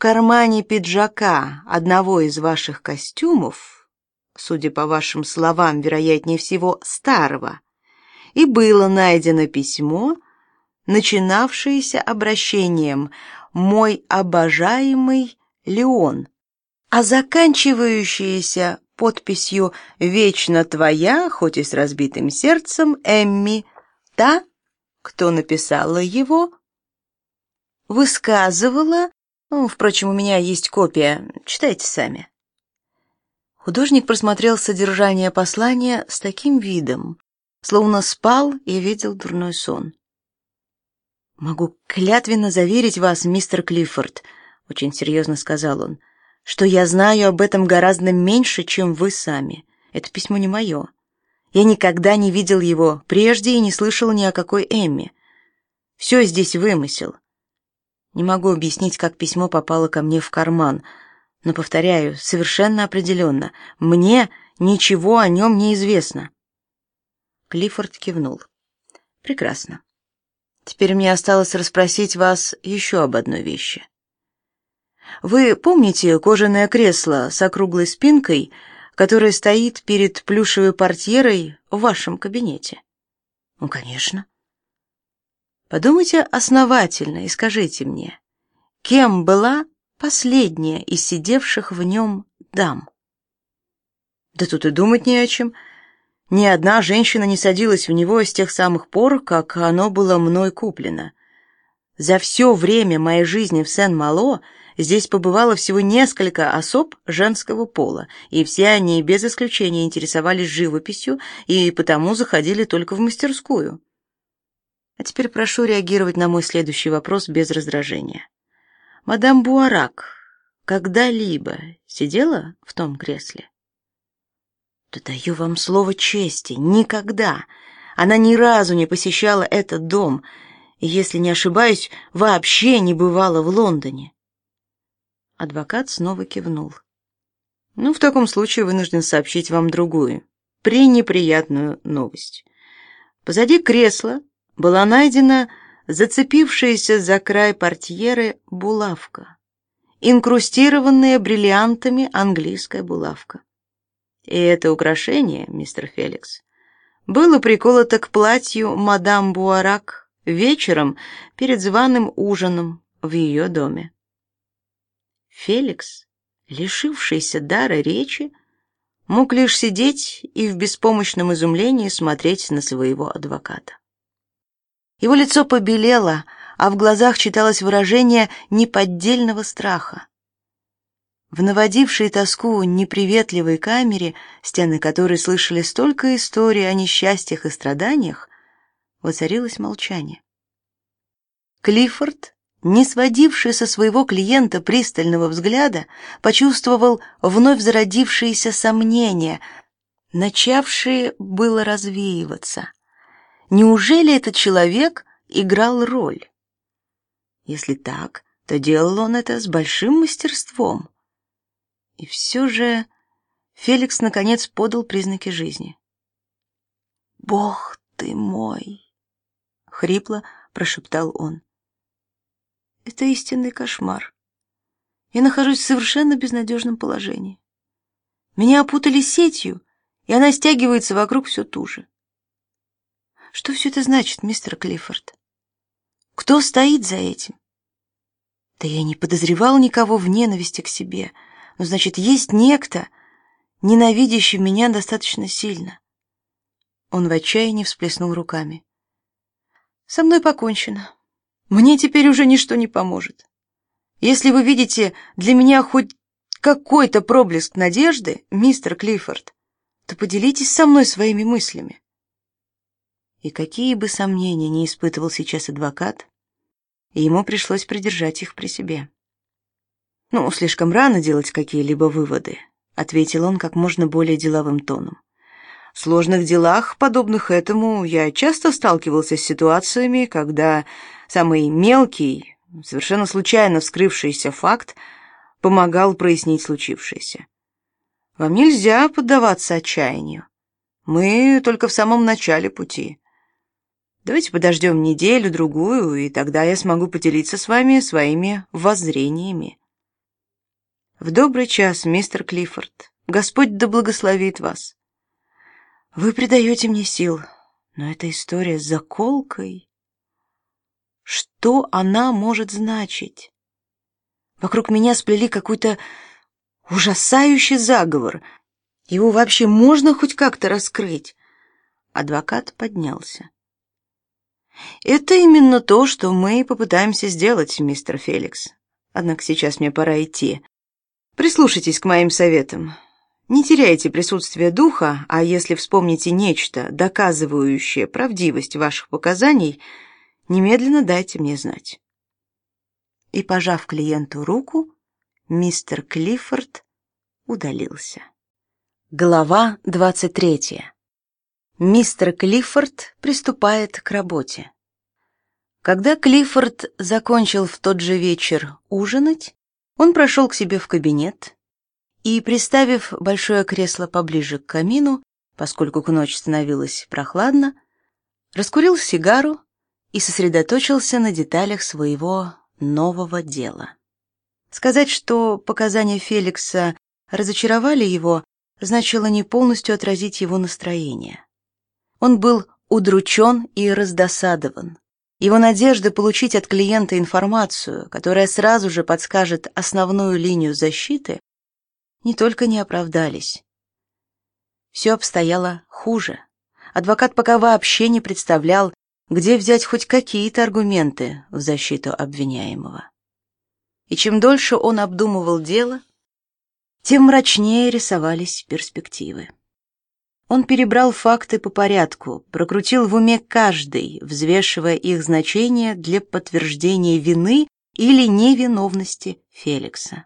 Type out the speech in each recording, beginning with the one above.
кармане пиджака одного из ваших костюмов, судя по вашим словам, вероятнее всего, старого, и было найдено письмо, начинавшееся обращением «Мой обожаемый Леон», а заканчивающееся подписью «Вечно твоя, хоть и с разбитым сердцем, Эмми», та, кто написала его, высказывала... Ну, впрочем, у меня есть копия, читайте сами. Художник просмотрел содержание послания с таким видом, словно спал и видел дурной сон. «Могу клятвенно заверить вас, мистер Клиффорд», — очень серьезно сказал он, «что я знаю об этом гораздо меньше, чем вы сами. Это письмо не мое. Я никогда не видел его прежде и не слышал ни о какой Эмме. Все здесь вымысел. Не могу объяснить, как письмо попало ко мне в карман, но, повторяю, совершенно определенно, мне ничего о нем не известно». Клиффорд кивнул. «Прекрасно. Теперь мне осталось расспросить вас еще об одной вещи. Вы помните кожаное кресло с округлой спинкой, которое стоит перед плюшевой портьерой в вашем кабинете? Ну, конечно. Подумайте основательно и скажите мне, кем была последняя из сидевших в нем дам? Да тут и думать не о чем. Ни одна женщина не садилась в него с тех самых пор, как оно было мной куплено. За все время моей жизни в Сен-Мало здесь побывало всего несколько особ женского пола, и все они без исключения интересовались живописью и потому заходили только в мастерскую. А теперь прошу реагировать на мой следующий вопрос без раздражения. Мадам Буарак когда-либо сидела в том кресле? Да даю вам слово чести, никогда. Она ни разу не посещала этот дом, и, если не ошибаюсь, вообще не бывала в Лондоне. Адвокат снова кивнул. Ну, в таком случае вынужден сообщить вам другую, пренеприятную новость. Позади кресла была найдена зацепившаяся за край портьеры булавка, инкрустированная бриллиантами английская булавка. И это украшение, мистер Феликс, было приколото к платью мадам Буарак вечером перед званым ужином в ее доме. Феликс, лишившийся дара речи, мог лишь сидеть и в беспомощном изумлении смотреть на своего адвоката. Его лицо побелело, а в глазах читалось выражение неподдельного страха. В наводившей тоску неприветливой камере, стены которой слышали столько историй о несчастьях и страданиях, воцарилось молчание. Клиффорд, не сводивший со своего клиента пристального взгляда, почувствовал вновь зародившиеся сомнения, начавшие было развеиваться. Неужели этот человек играл роль? Если так, то делал он это с большим мастерством. И все же Феликс наконец подал признаки жизни. «Бог ты мой!» — хрипло прошептал он. «Это истинный кошмар. Я нахожусь в совершенно безнадежном положении. Меня опутали сетью, и она стягивается вокруг все туже. Что все это значит, мистер Клиффорд? Кто стоит за этим? Да я не подозревал никого в ненависти к себе — ну, значит, есть некто, ненавидящий меня достаточно сильно. Он в отчаянии всплеснул руками. Со мной покончено. Мне теперь уже ничто не поможет. Если вы видите для меня хоть какой-то проблеск надежды, мистер Клиффорд, то поделитесь со мной своими мыслями. И какие бы сомнения не испытывал сейчас адвокат, ему пришлось придержать их при себе. «Ну, слишком рано делать какие-либо выводы», — ответил он как можно более деловым тоном. «В сложных делах, подобных этому, я часто сталкивался с ситуациями, когда самый мелкий, совершенно случайно вскрывшийся факт помогал прояснить случившееся. Вам нельзя поддаваться отчаянию. Мы только в самом начале пути. Давайте подождем неделю-другую, и тогда я смогу поделиться с вами своими воззрениями. В добрый час, мистер Клиффорд. Господь да благословит вас. Вы придаете мне сил, но эта история с заколкой... Что она может значить? Вокруг меня сплели какой-то ужасающий заговор. Его вообще можно хоть как-то раскрыть? Адвокат поднялся. Это именно то, что мы попытаемся сделать, мистер Феликс. Однако сейчас мне пора идти. Прислушайтесь к моим советам. Не теряйте присутствие духа, а если вспомните нечто, доказывающее правдивость ваших показаний, немедленно дайте мне знать. И пожав клиенту руку, мистер Клиффорд удалился. Глава двадцать третья. Мистер Клиффорд приступает к работе. Когда Клиффорд закончил в тот же вечер ужинать, он прошел к себе в кабинет и, приставив большое кресло поближе к камину, поскольку к ночи становилось прохладно, раскурил сигару и сосредоточился на деталях своего нового дела. Сказать, что показания Феликса разочаровали его, значило не полностью отразить его настроение. Он был удручен и раздосадован. Его надежды получить от клиента информацию, которая сразу же подскажет основную линию защиты, не только не оправдались. Все обстояло хуже. Адвокат пока вообще не представлял, где взять хоть какие-то аргументы в защиту обвиняемого. И чем дольше он обдумывал дело, тем мрачнее рисовались перспективы. Он перебрал факты по порядку, прокрутил в уме каждый, взвешивая их значение для подтверждения вины или невиновности Феликса.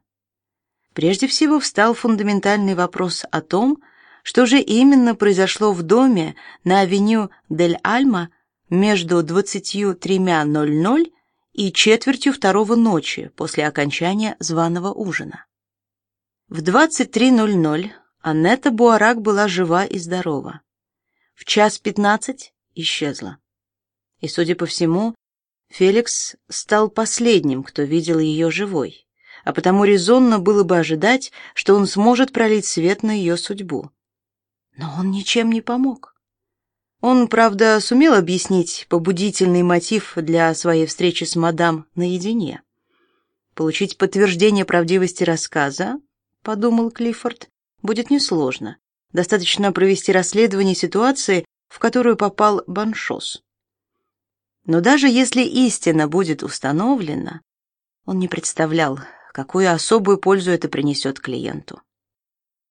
Прежде всего встал фундаментальный вопрос о том, что же именно произошло в доме на авеню Дель Альма между 23:00 и четвертью второго ночи после окончания званого ужина. В 23:00 Аннета Буарак была жива и здорова. В час пятнадцать исчезла. И, судя по всему, Феликс стал последним, кто видел ее живой, а потому резонно было бы ожидать, что он сможет пролить свет на ее судьбу. Но он ничем не помог. Он, правда, сумел объяснить побудительный мотив для своей встречи с мадам наедине. Получить подтверждение правдивости рассказа, подумал Клиффорд, будет несложно. Достаточно провести расследование ситуации, в которую попал Баншос. Но даже если истина будет установлена, он не представлял, какую особую пользу это принесет клиенту.